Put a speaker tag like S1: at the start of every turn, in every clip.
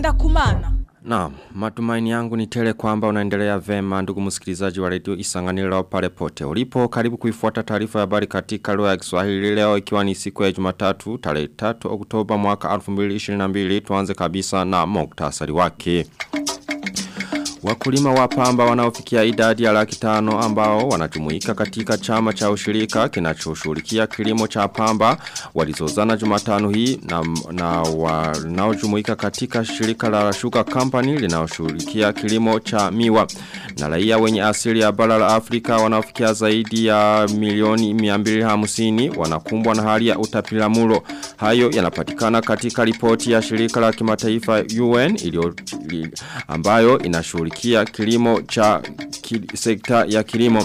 S1: Ngenda kumana.
S2: Na, matumaini yangu ni tele kwamba unaendelea vema ndugu msikilizaji wa redio isanganiro pale pote. Ulipo karibu kuifuata taarifa ya habari katika lugha ya Kiswahili leo ikiwa ni siku ya Jumatatu tarehe 3 Oktoba mwaka 2022 tuanze kabisa na muktasari wake. Wakulima wa pamba wanaofikia idadi ya laki tano ambao wanajumuika katika chama cha ushirika kinachoshughulikia kilimo cha pamba walizozana Jumatano hii na, na wanaojumuika katika shirika la Sugar Company linaoshughulikia kilimo cha miwa. Na raia wenye asili ya bara la Afrika wanaofikia zaidi ya milioni 250 wanakumbwa na hali ya utapiamlo. Hayo yanapatikana katika ripoti ya shirika la kimataifa UN ilio, ambayo inashughulikia kushughulikia kilimo cha sekta ya kilimo.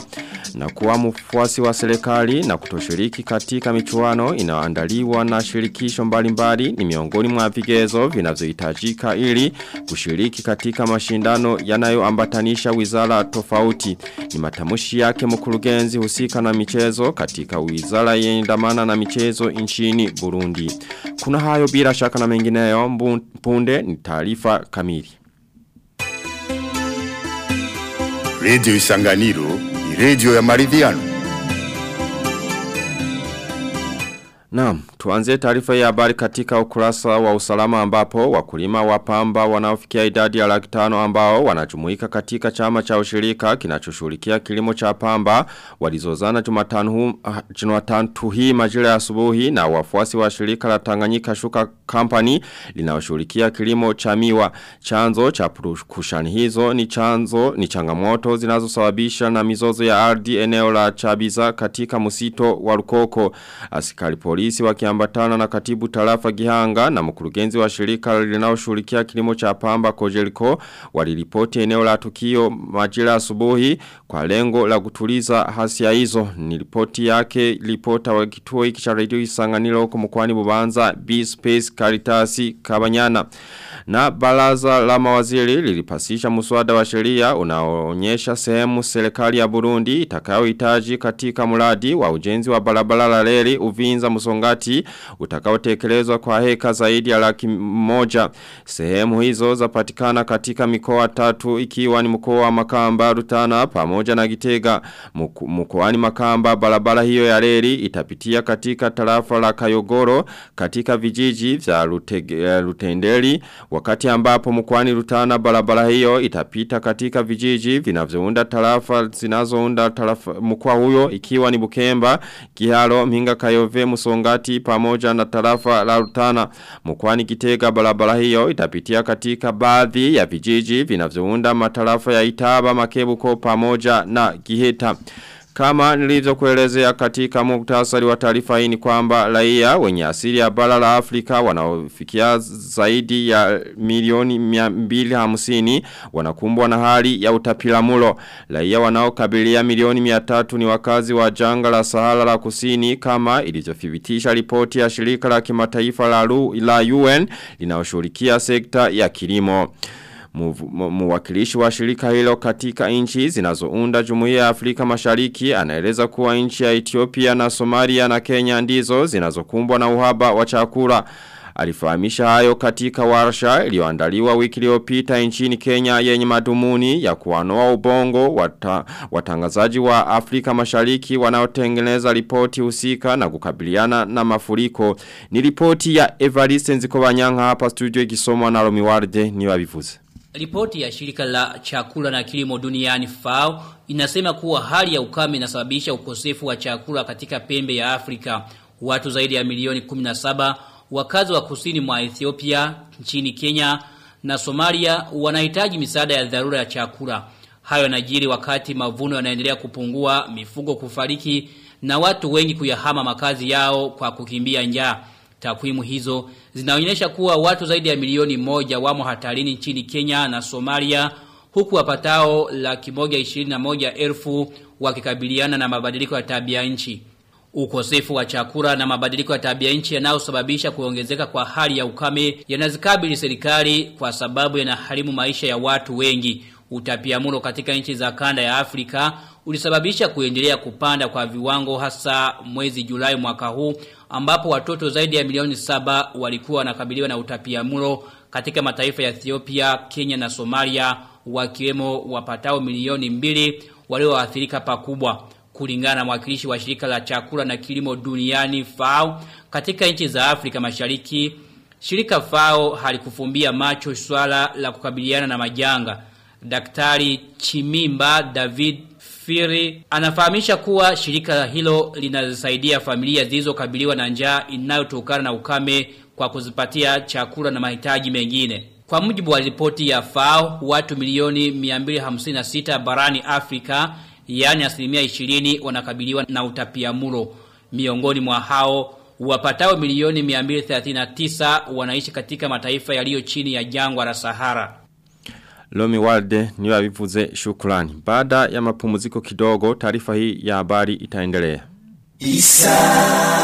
S2: Na kuwa mfuasi wa serikali na kutoshiriki katika michuano inaandaliwa na shirikisho mbalimbali ni miongoni mwa vigezo vinavyohitajika ili kushiriki katika mashindano yanayoambatanisha wizara tofauti. Ni matamshi yake mkurugenzi husika na michezo katika wizara yenye na michezo nchini Burundi. Kuna hayo bila shaka na mengineyo. Punde ni taarifa kamili
S3: Radio Isanganiro ni redio ya maridhiano.
S2: Naam, tuanze tarifa ya habari katika ukurasa wa usalama ambapo wakulima wa pamba wanaofikia idadi ya laki tano ambao wanajumuika katika chama cha ushirika kinachoshughulikia kilimo cha pamba walizozana huu Jumatano hii majira ya asubuhi na wafuasi wa shirika la Tanganyika Shuka Company linaloshughulikia kilimo cha miwa. Chanzo cha kushani hizo ni chanzo ni changamoto zinazosababisha na mizozo ya ardhi eneo la Chabiza katika msito wa Rukoko. Askari polisi wakiambatana na katibu tarafa Gihanga na mkurugenzi wa shirika linaloshughulikia kilimo cha pamba Kojeliko waliripoti eneo la tukio majira asubuhi kwa lengo la kutuliza hasia hizo. Ni ripoti yake ripota wa kituo hiki cha redio Isanganiro huko mkoani Bubanza B-Space Karitasi Kabanyana. Na baraza la mawaziri lilipasisha muswada wa sheria unaonyesha sehemu serikali ya Burundi itakayohitaji katika mradi wa ujenzi wa barabara la reli Uvinza Musongati utakaotekelezwa kwa heka zaidi ya laki moja. Sehemu hizo zapatikana katika mikoa tatu ikiwa ni mkoa wa Makamba, Rutana pamoja na Gitega. Mkoani Makamba barabara hiyo ya reli itapitia katika tarafa la Kayogoro katika vijiji vya Rutendeli wakati ambapo mkwani Rutana barabara hiyo itapita katika vijiji vinavyounda tarafa zinazounda tarafa mkoa huyo ikiwa ni Bukemba, Kiharo, minga Kayove, Musongati pamoja na tarafa la Rutana. Mkwani Kitega barabara hiyo itapitia katika baadhi ya vijiji vinavyounda matarafa ya Itaba, Makebuko pamoja na Giheta. Kama nilivyokuelezea katika muktasari wa taarifa hii ni kwamba raia wenye asili ya bara la Afrika wanaofikia zaidi ya milioni 250 wanakumbwa na hali ya utapilamulo. Raia wanaokabilia milioni 300 ni wakazi wa janga la Sahara la Kusini kama ilivyothibitisha ripoti ya shirika la kimataifa la, UN linaloshughulikia sekta ya kilimo muwakilishi wa shirika hilo katika inchi zinazounda jumuiya ya Afrika mashariki anaeleza kuwa inchi ya Ethiopia na Somalia na Kenya ndizo zinazokumbwa na uhaba wa chakula. Alifahamisha hayo katika warsha iliyoandaliwa wiki iliyopita nchini Kenya yenye madhumuni ya kuanoa ubongo wata, watangazaji wa Afrika Mashariki wanaotengeneza ripoti husika na kukabiliana na mafuriko. Ni ripoti ya Evariste Nzikobanyanga hapa studio ikisomwa na Romiwarde ni wabivuze.
S4: Ripoti ya shirika la chakula na kilimo duniani FAO inasema kuwa hali ya ukame inasababisha ukosefu wa chakula katika pembe ya Afrika. Watu zaidi ya milioni 17 wakazi wa kusini mwa Ethiopia, nchini Kenya na Somalia wanahitaji misaada ya dharura ya chakula. Hayo yanajiri wakati mavuno yanaendelea kupungua, mifugo kufariki na watu wengi kuyahama makazi yao kwa kukimbia njaa. Takwimu hizo zinaonyesha kuwa watu zaidi ya milioni moja wamo hatarini nchini Kenya na Somalia huku wapatao laki moja ishirini na moja elfu wakikabiliana na mabadiliko ya tabia nchi. Ukosefu wa chakula na mabadiliko ya tabia nchi yanayosababisha kuongezeka kwa hali ya ukame yanazikabili serikali kwa sababu yanaharimu maisha ya watu wengi. Utapiamlo katika nchi za kanda ya Afrika ulisababisha kuendelea kupanda kwa viwango hasa mwezi Julai mwaka huu ambapo watoto zaidi ya milioni saba walikuwa wanakabiliwa na utapiamlo katika mataifa ya Ethiopia, Kenya na Somalia wakiwemo wapatao milioni mbili walioathirika pakubwa. Kulingana na mwakilishi wa shirika la chakula na kilimo duniani FAO katika nchi za Afrika Mashariki shirika FAO halikufumbia macho swala la kukabiliana na majanga. Daktari Chimimba David Firi anafahamisha kuwa shirika hilo linasaidia familia zilizokabiliwa na njaa inayotokana na ukame kwa kuzipatia chakula na mahitaji mengine. Kwa mujibu wa ripoti ya FAO, watu milioni 256 barani Afrika, yani asilimia 20 wanakabiliwa na utapiamlo. Miongoni mwa hao wapatao milioni 239 wanaishi katika mataifa yaliyo chini ya jangwa la Sahara.
S2: Lomi Walde niwa vivuze shukrani. Baada ya mapumziko kidogo, taarifa hii ya habari itaendelea. Isanganiro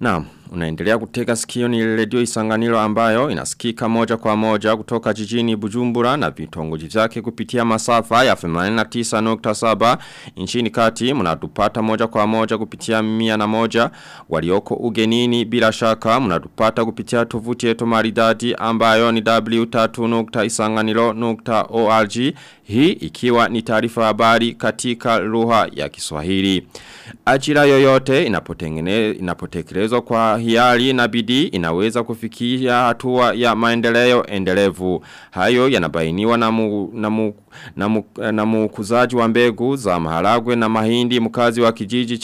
S2: Naam, unaendelea kutega sikio ni redio isanganiro ambayo inasikika moja kwa moja kutoka jijini Bujumbura na vitongoji vyake kupitia masafa ya 89.7 nchini kati mnatupata moja kwa moja kupitia mia na moja. Walioko ugenini bila shaka mnatupata kupitia tovuti yetu maridadi ambayo ni w3.isanganiro.org hii ikiwa ni taarifa habari katika lugha ya Kiswahili. Ajira yoyote inapotekelezwa kwa hiari na bidii inaweza kufikia hatua ya maendeleo endelevu. Hayo yanabainiwa na mu, na mu, na, mu, na mukuzaji wa mbegu za maharagwe na mahindi mkazi wa kijiji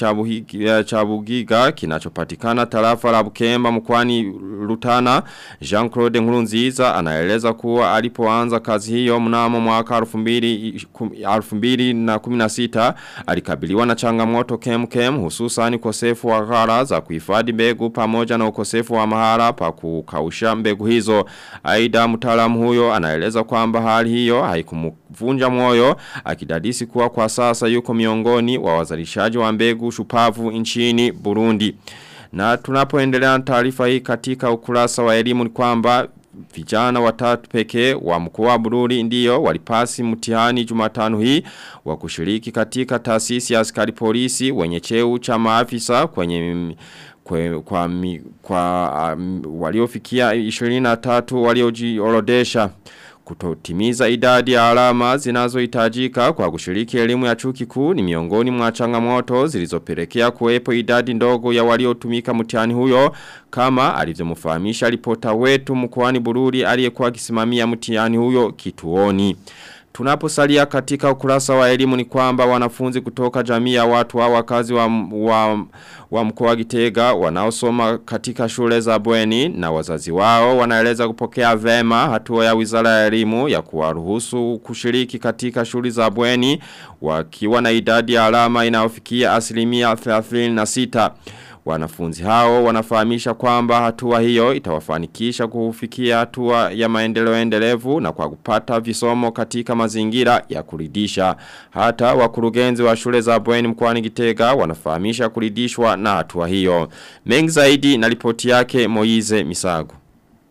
S2: cha Bugiga kinachopatikana tarafa la Bukemba mkwani Lutana Jean-Claude Nkurunziza anaeleza kuwa alipoanza kazi hiyo mnamo mwaka 2016 alikabiliwa na changamoto kemkem hususan ukosefu wa ghala za kuhifadhi mbegu pamoja na ukosefu wa mahala pa kukausha mbegu hizo. Aida mtaalamu huyo anaeleza kwamba hali hiyo haikumvunja moyo akidadisi kuwa kwa sasa yuko miongoni wa wazalishaji wa mbegu shupavu nchini Burundi. Na tunapoendelea na taarifa hii katika ukurasa wa elimu ni kwamba vijana watatu pekee wa mkoa wa Bururi ndio walipasi mtihani Jumatano hii wa kushiriki katika taasisi ya askari polisi wenye cheo cha maafisa kwenye kwa, kwa, kwa um, waliofikia 23 waliojiorodesha kutotimiza idadi ya alama zinazohitajika kwa kushiriki elimu ya chuo kikuu ni miongoni mwa changamoto zilizopelekea kuwepo idadi ndogo ya waliotumika mtihani huyo kama alivyomfahamisha ripota wetu mkoani Bururi aliyekuwa akisimamia mtihani huyo kituoni. Tunaposalia katika ukurasa wa elimu ni kwamba wanafunzi kutoka jamii ya watu wa wakazi wa, wa, wa mkoa Gitega wanaosoma katika shule za bweni na wazazi wao wanaeleza kupokea vema hatua ya wizara ya elimu ya kuwaruhusu kushiriki katika shule za bweni wakiwa na idadi ya alama inayofikia asilimia 36. Wanafunzi hao wanafahamisha kwamba hatua hiyo itawafanikisha kufikia hatua ya maendeleo endelevu na kwa kupata visomo katika mazingira ya kuridisha. Hata wakurugenzi wa shule za bweni mkoani Gitega wanafahamisha kuridishwa na hatua hiyo. Mengi zaidi na ripoti yake Moize Misago.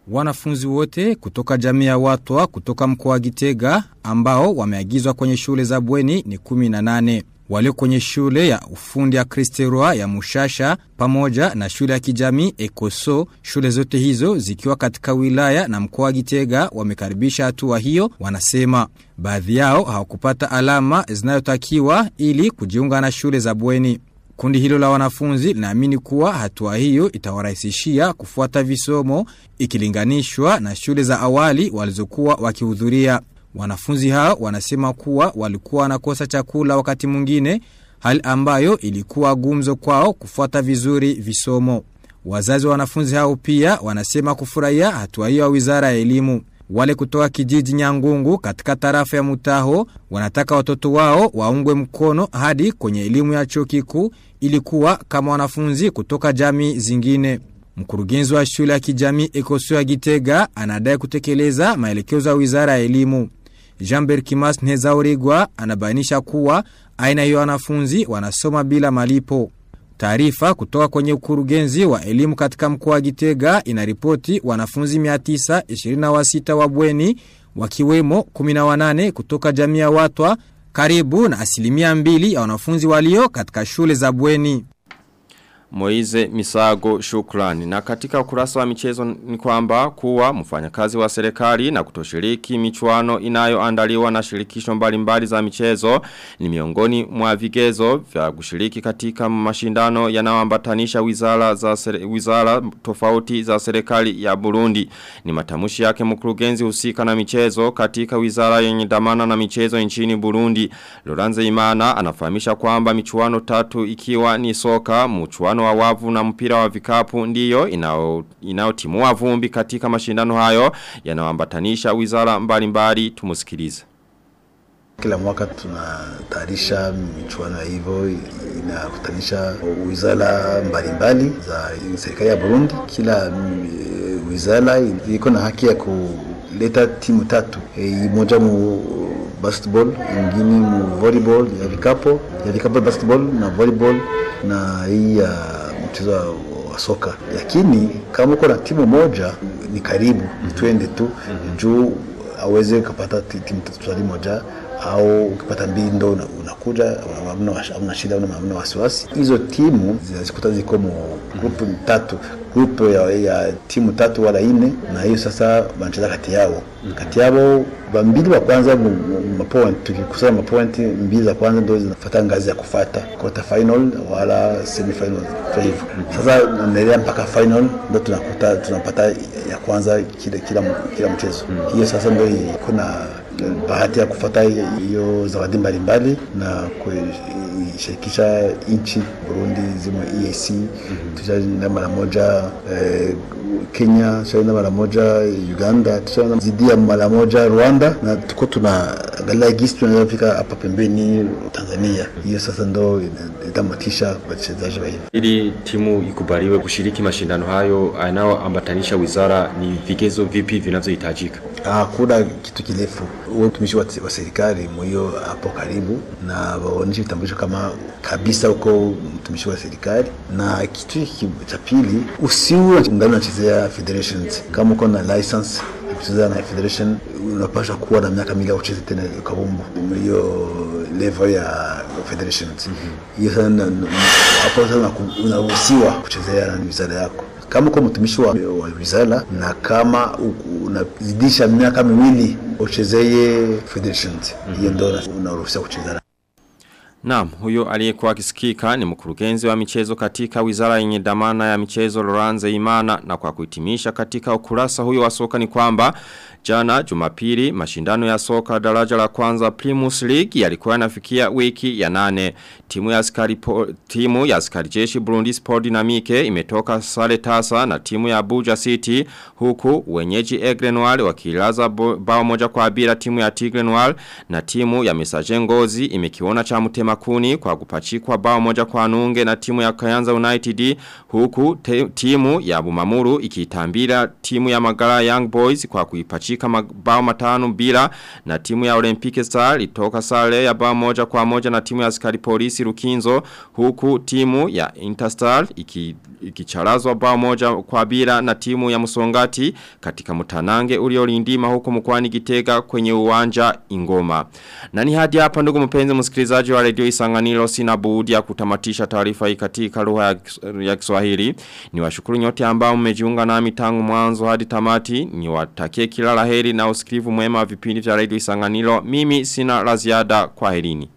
S1: Wanafunzi wote kutoka jamii ya watwa kutoka mkoa wa Gitega ambao wameagizwa kwenye shule za bweni ni 18 walio kwenye shule ya ufundi ya Kristeroa ya Mushasha pamoja na shule ya kijamii Ekoso. Shule zote hizo zikiwa katika wilaya na mkoa wa Gitega wamekaribisha hatua hiyo. Wanasema baadhi yao hawakupata alama zinayotakiwa ili kujiunga na shule za bweni. Kundi hilo la wanafunzi linaamini kuwa hatua hiyo itawarahisishia kufuata visomo ikilinganishwa na shule za awali walizokuwa wakihudhuria. Wanafunzi hao wanasema kuwa walikuwa wanakosa chakula wakati mwingine, hali ambayo ilikuwa gumzo kwao kufuata vizuri visomo. Wazazi wa wanafunzi hao pia wanasema kufurahia hatua hiyo ya Wizara ya Elimu. Wale kutoka kijiji Nyangungu katika tarafa ya Mutaho wanataka watoto wao waungwe mkono hadi kwenye elimu ya chuo kikuu ilikuwa kama wanafunzi kutoka jamii zingine. Mkurugenzi wa shule ya kijamii Ekosu ya Gitega anadai kutekeleza maelekezo ya Wizara ya Elimu. Jean-Bert Kimas Nezaurigwa anabainisha kuwa aina hiyo wanafunzi wanasoma bila malipo. Taarifa kutoka kwenye ukurugenzi wa elimu katika mkoa wa Gitega inaripoti wanafunzi 926 wa bweni wakiwemo 18 kutoka jamii ya watwa karibu na asilimia mbili ya wanafunzi walio katika shule za bweni.
S2: Moize Misago shukrani. Na katika ukurasa wa michezo ni kwamba kuwa mfanyakazi wa serikali na kutoshiriki michuano inayoandaliwa na shirikisho mbalimbali za michezo ni miongoni mwa vigezo vya kushiriki katika mashindano yanayoambatanisha wizara za sere, wizara tofauti za serikali ya Burundi. Ni matamushi yake mkurugenzi husika na michezo katika wizara yenye damana na michezo nchini Burundi. Lorenzo Imana anafahamisha kwamba michuano tatu ikiwa ni soka, mchuano wa wavu na mpira wa vikapu ndiyo inao inayotimua vumbi katika mashindano hayo yanayoambatanisha wizara mbalimbali tumusikilize.
S5: Kila mwaka tunatayarisha michuano hivyo inakutanisha wizara mbalimbali za serikali ya Burundi. Kila wizara iko na haki ya kuleta timu tatu, e, moja mu basketball, ingine mu volleyball ya vikapo, ya vikapo basketball na volleyball na hii ya mchezo wa soka. Lakini kama uko na timu moja ni karibu, twende tu juu aweze kupata timu tatu moja au ukipata mbili ndo unakuja hamna shida hamna wasiwasi. Hizo timu zinazikuta ziko mu grupu tatu, grupu ya, ya timu tatu wala ine, na hiyo sasa wanacheza kati yao kati yao mbili wa kwanza mapoint, tukikusanya mapoint mbili za kwanza ndio zinafuata ngazi ya kufata quarter final wala semi final hivyo. Sasa naendelea mpaka final ndio tunakuta tunapata ya kwanza kila kila, kila mchezo. Hiyo sasa ndio kuna bahati ya kufata hiyo zawadi mbalimbali na kushirikisha nchi Burundi zimo EAC mm -hmm. tushaenda mara moja eh, Kenya tushaenda mara moja Uganda tushaenda zidi ya mara moja Rwanda na tuko tunaangalia gisi tunaweza fika hapa pembeni Tanzania. Hiyo sasa ndo itamatisha wachezaji wa hivi.
S6: Ili timu ikubaliwe kushiriki mashindano hayo anaoambatanisha wizara, ni vigezo vipi vinavyohitajika?
S5: Ah, kuna kitu kirefu. Mtumishi wa, serikali mwiyo hapo karibu na waonyeshe vitambulisho kama kabisa uko mtumishi wa serikali, na kitu cha pili usiwe ndani unachezea federations. Kama uko na license kucheza na federation unapaswa kuwa na miaka mingi ucheze tena kabumbu hiyo level ya federation hiyo mm -hmm. Hapo sasa unaruhusiwa kuchezea na wizara yako kama uko mtumishi wa, wa wizara na kama unazidisha miaka miwili uchezeye federations hiyo. Ndio unaruhusiwa kucheza.
S2: Naam, huyo aliyekuwa akisikika ni mkurugenzi wa michezo katika wizara yenye dhamana ya michezo Loranze Imana na kwa kuhitimisha katika ukurasa huyo wa soka ni kwamba jana Jumapili mashindano ya soka daraja la kwanza Primus League yalikuwa yanafikia wiki ya nane. Timu ya askari po, timu ya askari jeshi Burundi Sport Dynamique imetoka sare tasa na timu ya Abuja City huku wenyeji Egrenwal wakilaza bao moja kwa bila timu ya Tigrenwal na timu ya Messager Ngozi imekiona cha mtema kuni kwa kupachikwa bao moja kwa nunge na timu ya Kayanza United huku te, timu ya Bumamuru ikitambira timu ya Magara Young Boys kwa kuipachika bao matano bila na timu ya Olympique Star itoka sare ya bao moja kwa moja na timu ya askari polisi Rukinzo huku timu ya Interstar iki ikicharazwa bao moja kwa bila na timu ya Musongati katika mtanange uliolindima huko mkwani Gitega kwenye uwanja Ingoma. Na ni hadi hapa ndugu mpenzi msikilizaji wa Radio Isanganiro sina budi ya kutamatisha taarifa hii katika lugha ya Kiswahili. Niwashukuru nyote ambao mmejiunga nami tangu mwanzo hadi tamati. Niwatakie kila kila la heri na usikivu mwema wa vipindi vya Radio Isanganiro. Mimi sina la ziada kwa herini.